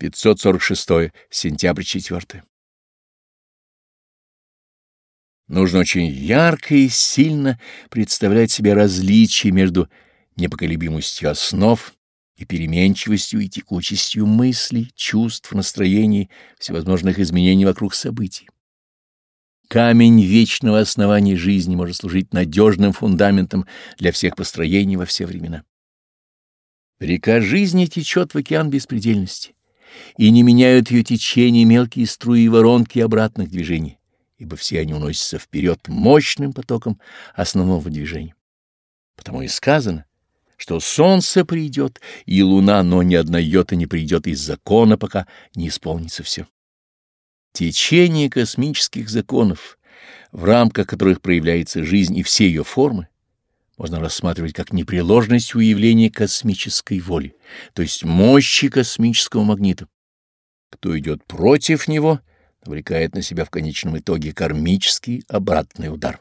546 сентябрь 4 Нужно очень ярко и сильно представлять себе различие между непоколебимостью основ и переменчивостью и текучестью мыслей, чувств, настроений, всевозможных изменений вокруг событий. Камень вечного основания жизни может служить надежным фундаментом для всех построений во все времена. Река жизни течет в океан беспредельности, и не меняют ее течение мелкие струи и воронки обратных движений ибо все они уносятся вперед мощным потоком основного движения. Потому и сказано, что солнце придет, и луна, но ни одна йота не придет из закона, пока не исполнится все. Течение космических законов, в рамках которых проявляется жизнь и все ее формы, можно рассматривать как непреложность уявления космической воли, то есть мощи космического магнита. Кто идет против него — навлекает на себя в конечном итоге кармический обратный удар.